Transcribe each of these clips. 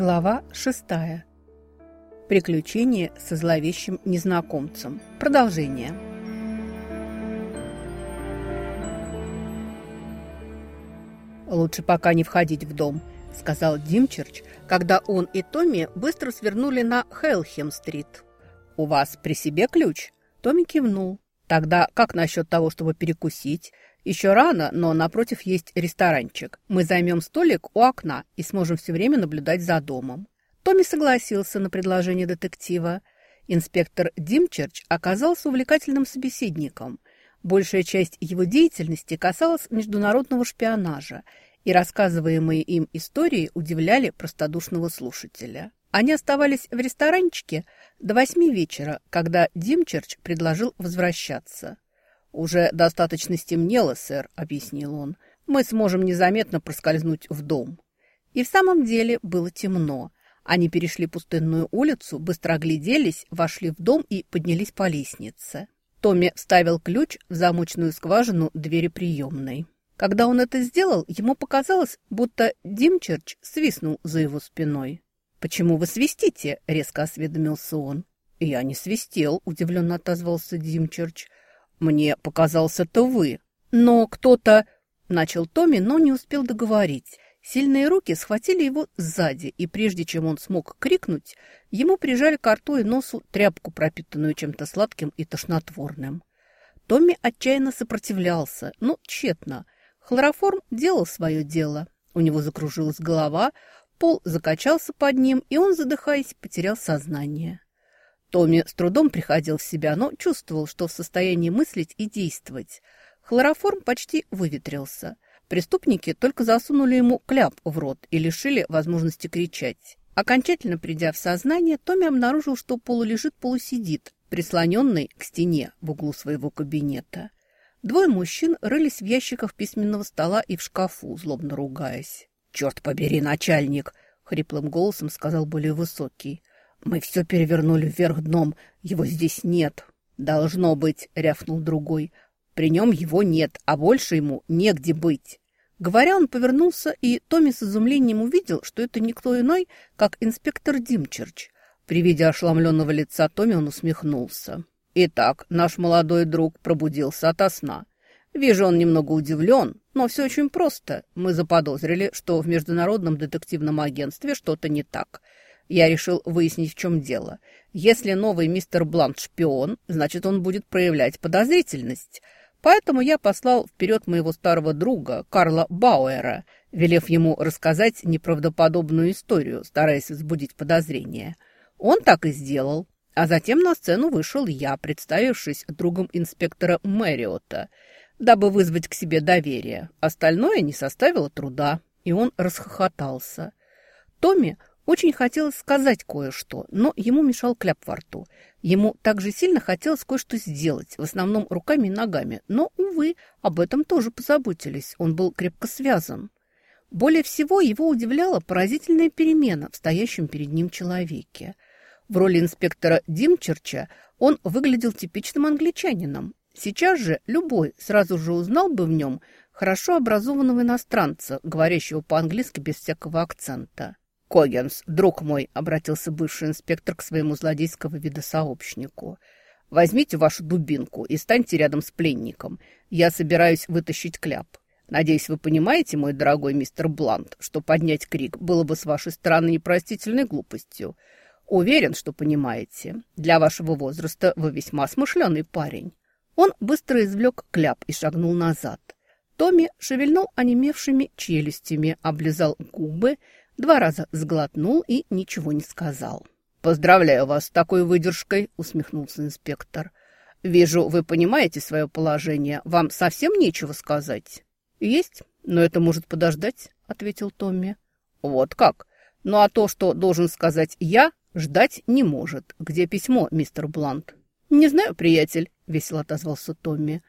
Глава шестая. Приключения со зловещим незнакомцем. Продолжение. «Лучше пока не входить в дом», — сказал Димчерч, когда он и Томми быстро свернули на Хелхем-стрит. «У вас при себе ключ?» Томми кивнул. «Тогда как насчет того, чтобы перекусить? Еще рано, но напротив есть ресторанчик. Мы займем столик у окна и сможем все время наблюдать за домом. Томми согласился на предложение детектива. Инспектор Димчерч оказался увлекательным собеседником. Большая часть его деятельности касалась международного шпионажа, и рассказываемые им истории удивляли простодушного слушателя. Они оставались в ресторанчике до восьми вечера, когда Димчерч предложил возвращаться. «Уже достаточно стемнело, сэр», — объяснил он. «Мы сможем незаметно проскользнуть в дом». И в самом деле было темно. Они перешли пустынную улицу, быстро огляделись, вошли в дом и поднялись по лестнице. Томми вставил ключ в замочную скважину двери приемной. Когда он это сделал, ему показалось, будто Димчерч свистнул за его спиной. «Почему вы свистите?» — резко осведомился он. «Я не свистел», — удивленно отозвался Димчерч. «Мне показался то вы». «Но кто-то...» — начал Томми, но не успел договорить. Сильные руки схватили его сзади, и прежде чем он смог крикнуть, ему прижали к рту и носу тряпку, пропитанную чем-то сладким и тошнотворным. Томми отчаянно сопротивлялся, но тщетно. Хлороформ делал свое дело. У него закружилась голова, пол закачался под ним, и он, задыхаясь, потерял сознание. Томми с трудом приходил в себя, но чувствовал, что в состоянии мыслить и действовать. Хлороформ почти выветрился. Преступники только засунули ему кляп в рот и лишили возможности кричать. Окончательно придя в сознание, Томми обнаружил, что полулежит, полусидит, прислоненный к стене в углу своего кабинета. Двое мужчин рылись в ящиках письменного стола и в шкафу, злобно ругаясь. «Черт побери, начальник!» — хриплым голосом сказал более высокий. «Мы все перевернули вверх дном. Его здесь нет». «Должно быть», — рявкнул другой. «При нем его нет, а больше ему негде быть». Говоря, он повернулся, и Томми с изумлением увидел, что это никто иной, как инспектор Димчерч. При виде ошеломленного лица Томми он усмехнулся. «Итак, наш молодой друг пробудился ото сна. Вижу, он немного удивлен, но все очень просто. Мы заподозрили, что в Международном детективном агентстве что-то не так. Я решил выяснить, в чем дело. Если новый мистер Блант шпион, значит, он будет проявлять подозрительность. Поэтому я послал вперед моего старого друга Карла Бауэра, велев ему рассказать неправдоподобную историю, стараясь взбудить подозрения. Он так и сделал. А затем на сцену вышел я, представившись другом инспектора Мэриота, дабы вызвать к себе доверие. Остальное не составило труда, и он расхохотался. Томми очень хотелось сказать кое-что, но ему мешал кляп во рту. Ему также сильно хотелось кое-что сделать, в основном руками и ногами, но, увы, об этом тоже позаботились, он был крепко связан. Более всего его удивляла поразительная перемена в стоящем перед ним человеке. В роли инспектора Димчерча он выглядел типичным англичанином. Сейчас же любой сразу же узнал бы в нем хорошо образованного иностранца, говорящего по-английски без всякого акцента. «Когенс, друг мой», — обратился бывший инспектор к своему злодейского вида сообщнику, «возьмите вашу дубинку и станьте рядом с пленником. Я собираюсь вытащить кляп. Надеюсь, вы понимаете, мой дорогой мистер Блант, что поднять крик было бы с вашей стороны непростительной глупостью. Уверен, что понимаете. Для вашего возраста вы весьма смышленый парень». Он быстро извлек кляп и шагнул назад. Томми шевельнул онемевшими челюстями, облизал губы Два раза сглотнул и ничего не сказал. «Поздравляю вас с такой выдержкой», — усмехнулся инспектор. «Вижу, вы понимаете свое положение. Вам совсем нечего сказать?» «Есть, но это может подождать», — ответил Томми. «Вот как? Ну а то, что должен сказать я, ждать не может. Где письмо, мистер Блант?» «Не знаю, приятель», — весело отозвался Томми.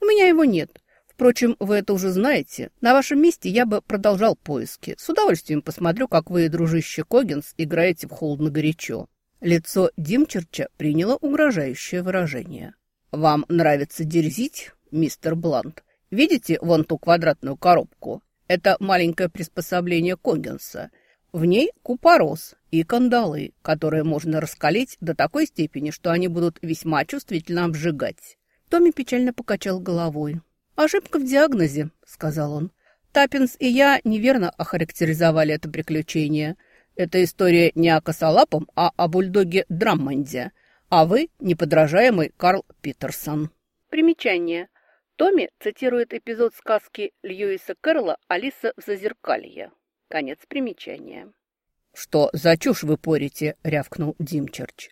«У меня его нет. Впрочем, вы это уже знаете. На вашем месте я бы продолжал поиски. С удовольствием посмотрю, как вы, дружище Когенс, играете в холодно-горячо». Лицо Димчерча приняло угрожающее выражение. «Вам нравится дерзить, мистер Блант? Видите вон ту квадратную коробку? Это маленькое приспособление Когенса. В ней купорос и кандалы, которые можно раскалить до такой степени, что они будут весьма чувствительно обжигать. Томми печально покачал головой. «Ошибка в диагнозе», — сказал он. «Таппинс и я неверно охарактеризовали это приключение. Это история не о косолапом, а о бульдоге Драммонде. А вы — неподражаемый Карл Питерсон». Примечание. Томми цитирует эпизод сказки Льюиса Кэрролла «Алиса в зазеркалье». Конец примечания. «Что за чушь вы порите?» — рявкнул Димчерч.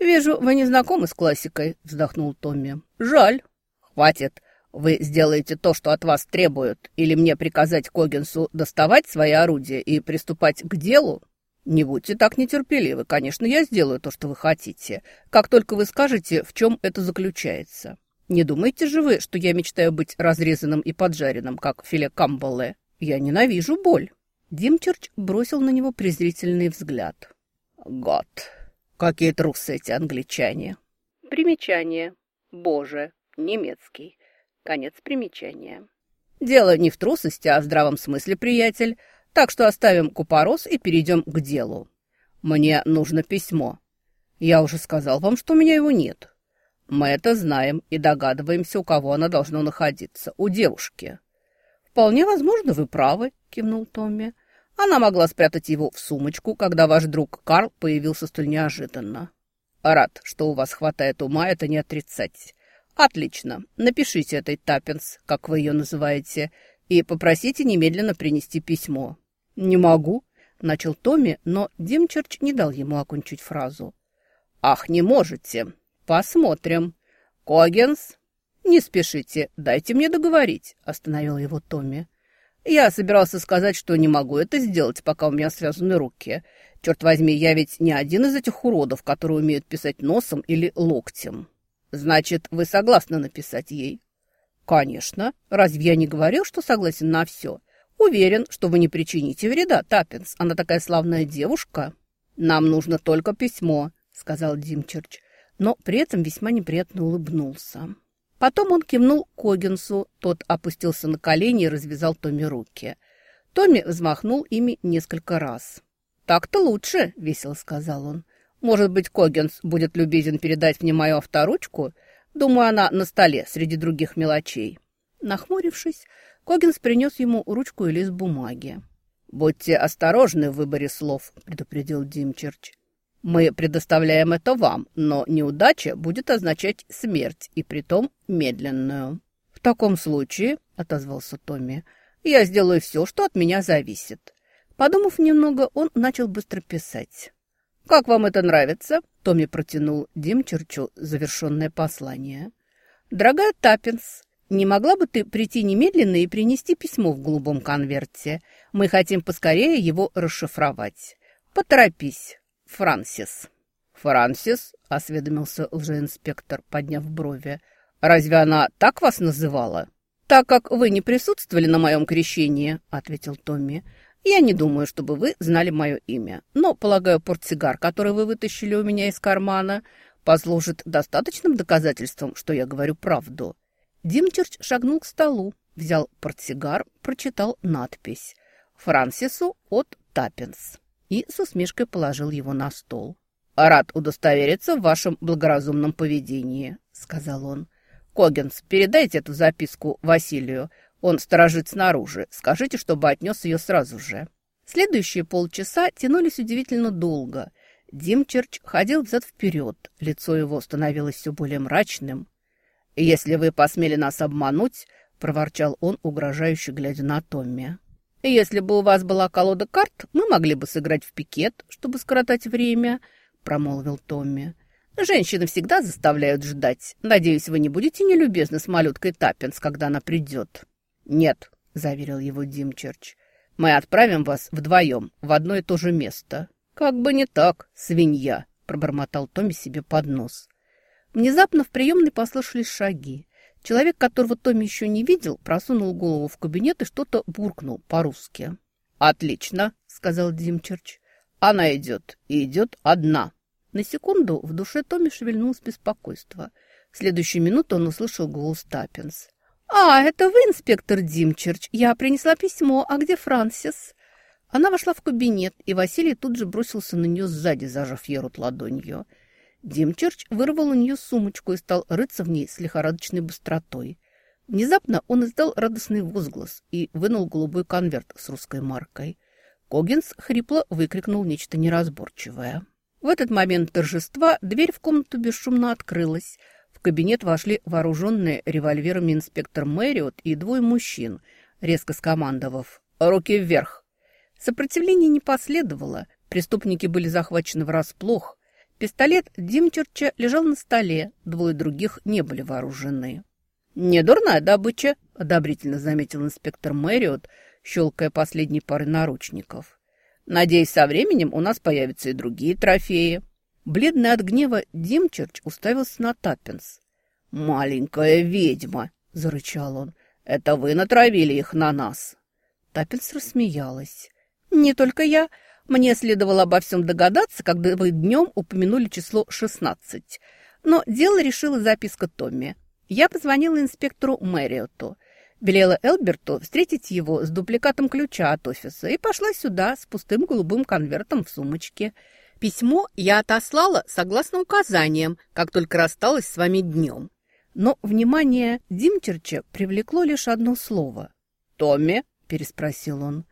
«Вижу, вы не знакомы с классикой», — вздохнул Томми. «Жаль». «Хватит. Вы сделаете то, что от вас требуют, или мне приказать Когенсу доставать свои орудия и приступать к делу?» «Не будьте так нетерпеливы. Конечно, я сделаю то, что вы хотите, как только вы скажете, в чем это заключается. Не думаете же вы, что я мечтаю быть разрезанным и поджаренным, как филе Камбале? Я ненавижу боль». Димчерч бросил на него презрительный взгляд. «Год! Какие трусы эти англичане!» Примечание. Боже. Немецкий. Конец примечания. «Дело не в трусости, а в здравом смысле, приятель. Так что оставим купорос и перейдем к делу. Мне нужно письмо. Я уже сказал вам, что у меня его нет. Мы это знаем и догадываемся, у кого оно должно находиться. У девушки». «Вполне возможно, вы правы», — кивнул Томми. Она могла спрятать его в сумочку, когда ваш друг Карл появился столь неожиданно. Рад, что у вас хватает ума это не отрицать. Отлично. Напишите этой Таппинс, как вы ее называете, и попросите немедленно принести письмо. Не могу, начал Томми, но Димчерч не дал ему окончить фразу. Ах, не можете. Посмотрим. Когенс, не спешите, дайте мне договорить, остановил его Томми. Я собирался сказать, что не могу это сделать, пока у меня связаны руки. Черт возьми, я ведь не один из этих уродов, которые умеют писать носом или локтем. Значит, вы согласны написать ей? Конечно. Разве я не говорил, что согласен на все? Уверен, что вы не причините вреда, Таппинс. Она такая славная девушка. Нам нужно только письмо, сказал Димчерч, но при этом весьма неприятно улыбнулся. Потом он кивнул Когенсу, тот опустился на колени и развязал Томми руки. Томми взмахнул ими несколько раз. «Так-то лучше», — весело сказал он. «Может быть, Когенс будет любезен передать мне мою авторучку? Думаю, она на столе среди других мелочей». Нахмурившись, Когенс принес ему ручку и лист бумаги. «Будьте осторожны в выборе слов», — предупредил Димчерч. Мы предоставляем это вам, но неудача будет означать смерть, и притом медленную. В таком случае, — отозвался Томми, — я сделаю все, что от меня зависит. Подумав немного, он начал быстро писать. «Как вам это нравится?» — Томми протянул Димчерчу завершенное послание. «Дорогая Таппинс, не могла бы ты прийти немедленно и принести письмо в голубом конверте? Мы хотим поскорее его расшифровать. Поторопись. Франсис». «Франсис?» — осведомился лжеинспектор, подняв брови. «Разве она так вас называла?» «Так как вы не присутствовали на моем крещении», — ответил Томми, «я не думаю, чтобы вы знали мое имя. Но, полагаю, портсигар, который вы вытащили у меня из кармана, послужит достаточным доказательством, что я говорю правду». Димчерч шагнул к столу, взял портсигар, прочитал надпись «Франсису от Таппинс» и с усмешкой положил его на стол. «Рад удостовериться в вашем благоразумном поведении», — сказал он. «Когенс, передайте эту записку Василию. Он сторожит снаружи. Скажите, чтобы отнес ее сразу же». Следующие полчаса тянулись удивительно долго. Димчерч ходил взад-вперед, лицо его становилось все более мрачным. «Если вы посмели нас обмануть», — проворчал он, угрожающе глядя на Томми. «Если бы у вас была колода карт, мы могли бы сыграть в пикет, чтобы скоротать время», — промолвил Томми. «Женщины всегда заставляют ждать. Надеюсь, вы не будете нелюбезны с малюткой Таппинс, когда она придет». «Нет», — заверил его Димчерч. «Мы отправим вас вдвоем в одно и то же место». «Как бы не так, свинья», — пробормотал Томми себе под нос. Внезапно в приемной послышались шаги. Человек, которого Томми еще не видел, просунул голову в кабинет и что-то буркнул по-русски. «Отлично», — сказал Димчерч. «Она идет, и идет одна». На секунду в душе Томми шевельнулось беспокойство. В следующую минуту он услышал голос Таппинс. «А, это вы, инспектор Димчерч? Я принесла письмо. А где Франсис?» Она вошла в кабинет, и Василий тут же бросился на нее сзади, зажав ей рот ладонью. Димчерч вырвал у нее сумочку и стал рыться в ней с лихорадочной быстротой. Внезапно он издал радостный возглас и вынул голубой конверт с русской маркой. Когинс хрипло выкрикнул нечто неразборчивое. В этот момент торжества дверь в комнату бесшумно открылась. Кабинет вошли вооруженные револьверами инспектор Мэриот и двое мужчин, резко скомандовав «Руки вверх!». Сопротивления не последовало, преступники были захвачены врасплох. Пистолет Димчерча лежал на столе, двое других не были вооружены. «Не дурная добыча», — одобрительно заметил инспектор Мэриот, щелкая последней парой наручников. «Надеюсь, со временем у нас появятся и другие трофеи». Бледный от гнева Димчерч уставился на Таппинс. «Маленькая ведьма!» — зарычал он. «Это вы натравили их на нас!» Таппинс рассмеялась. «Не только я. Мне следовало обо всем догадаться, когда вы днем упомянули число шестнадцать. Но дело решила записка Томми. Я позвонила инспектору Мэриоту. Велела Элберту встретить его с дубликатом ключа от офиса и пошла сюда с пустым голубым конвертом в сумочке. Письмо я отослала согласно указаниям, как только рассталась с вами днем. Но внимание Димчерча привлекло лишь одно слово. «Томми?» – переспросил он.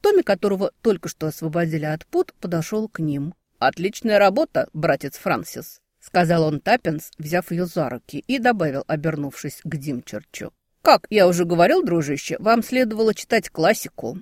Томми, которого только что освободили от пут, подошел к ним. «Отличная работа, братец Франсис», – сказал он Таппинс, взяв ее за руки, и добавил, обернувшись к Димчерчу. Как я уже говорил, дружище, вам следовало читать классику.